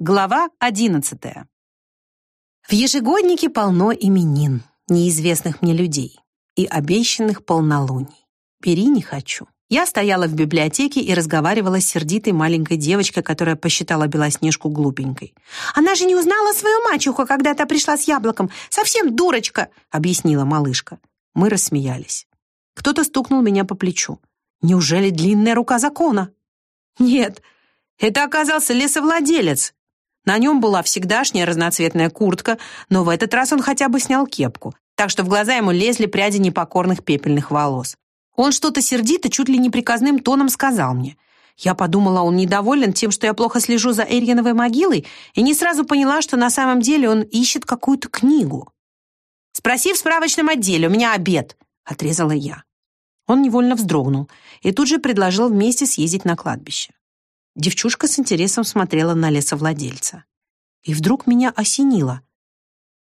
Глава одиннадцатая. В ежегоднике полно именин, неизвестных мне людей, и обещанных полнолуний. Бери не хочу. Я стояла в библиотеке и разговаривала с сердитой маленькой девочкой, которая посчитала Белоснежку глупенькой. «Она же не узнала свою мачеху, когда та пришла с яблоком. Совсем дурочка!» — объяснила малышка. Мы рассмеялись. Кто-то стукнул меня по плечу. «Неужели длинная рука закона?» «Нет, это оказался лесовладелец, на нем была всегдашняя разноцветная куртка, но в этот раз он хотя бы снял кепку, так что в глаза ему лезли пряди непокорных пепельных волос. Он что-то сердито, чуть ли не приказным тоном сказал мне. Я подумала, он недоволен тем, что я плохо слежу за Эрьяновой могилой, и не сразу поняла, что на самом деле он ищет какую-то книгу. «Спроси в справочном отделе, у меня обед», — отрезала я. Он невольно вздрогнул и тут же предложил вместе съездить на кладбище. Девчушка с интересом смотрела на лесовладельца. И вдруг меня осенило.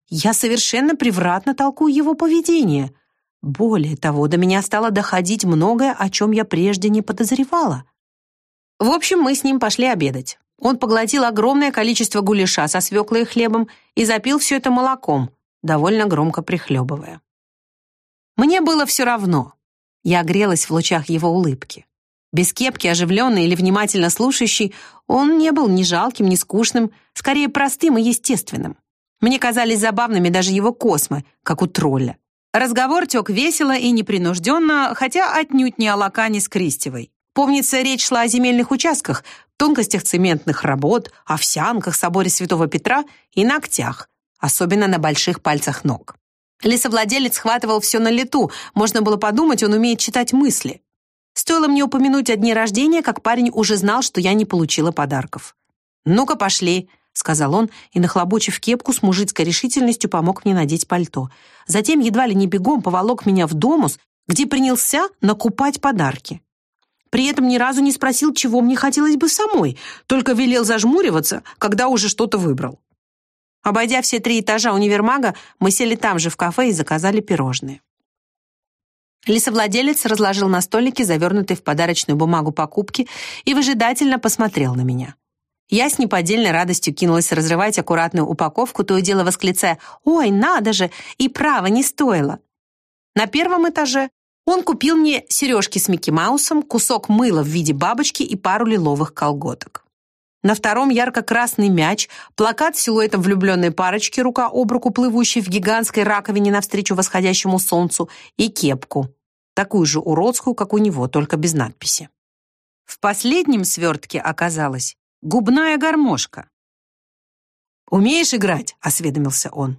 Я совершенно превратно толкую его поведение. Более того, до меня стало доходить многое, о чем я прежде не подозревала. В общем, мы с ним пошли обедать. Он поглотил огромное количество гуляша со свеклой и хлебом и запил все это молоком, довольно громко прихлебывая. Мне было все равно. Я грелась в лучах его улыбки. Без кепки, оживленный или внимательно слушающий, он не был ни жалким, ни скучным, скорее простым и естественным. Мне казались забавными даже его космы, как у тролля. Разговор тек весело и непринужденно, хотя отнюдь не о Лакане с Кристевой. Помнится, речь шла о земельных участках, тонкостях цементных работ, овсянках, соборе Святого Петра и ногтях, особенно на больших пальцах ног. Лесовладелец схватывал все на лету, можно было подумать, он умеет читать мысли. Стоило мне упомянуть о дне рождения, как парень уже знал, что я не получила подарков. «Ну-ка, пошли», — сказал он, и, нахлобучив кепку, с мужицкой решительностью помог мне надеть пальто. Затем едва ли не бегом поволок меня в домус, где принялся накупать подарки. При этом ни разу не спросил, чего мне хотелось бы самой, только велел зажмуриваться, когда уже что-то выбрал. Обойдя все три этажа универмага, мы сели там же в кафе и заказали пирожные. Лесовладелец разложил на столике завернутые в подарочную бумагу покупки и выжидательно посмотрел на меня. Я с неподдельной радостью кинулась разрывать аккуратную упаковку, то и дело восклицая «Ой, надо же! И право не стоило!» На первом этаже он купил мне сережки с Микки Маусом, кусок мыла в виде бабочки и пару лиловых колготок. На втором ярко-красный мяч, плакат с силуэтом влюбленной парочки, рука об руку плывущей в гигантской раковине навстречу восходящему солнцу, и кепку, такую же уродскую, как у него, только без надписи. В последнем свертке оказалась губная гармошка. «Умеешь играть?» — осведомился он.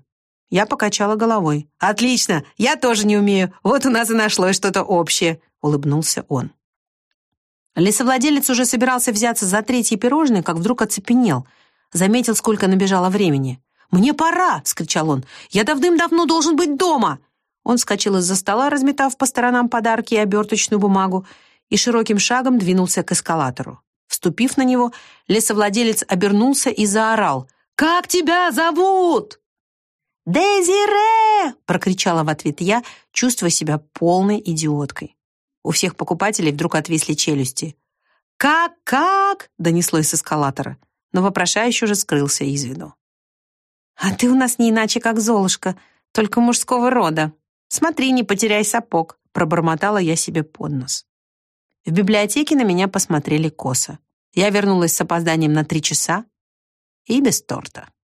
Я покачала головой. «Отлично! Я тоже не умею. Вот у нас и нашлось что-то общее», — улыбнулся он. Лесовладелец уже собирался взяться за третье пирожное, как вдруг оцепенел. Заметил, сколько набежало времени. «Мне пора!» — вскричал он. «Я давным-давно должен быть дома!» Он вскочил из-за стола, разметав по сторонам подарки и оберточную бумагу, и широким шагом двинулся к эскалатору. Вступив на него, лесовладелец обернулся и заорал. «Как тебя зовут?» «Дезире!» — прокричала в ответ я, чувствуя себя полной идиоткой. У всех покупателей вдруг отвисли челюсти. «Как, как?» — донеслось с эскалатора, но вопрошающий уже скрылся из виду. «А ты у нас не иначе, как Золушка, только мужского рода. Смотри, не потеряй сапог», — пробормотала я себе под нос. В библиотеке на меня посмотрели косо. Я вернулась с опозданием на три часа и без торта.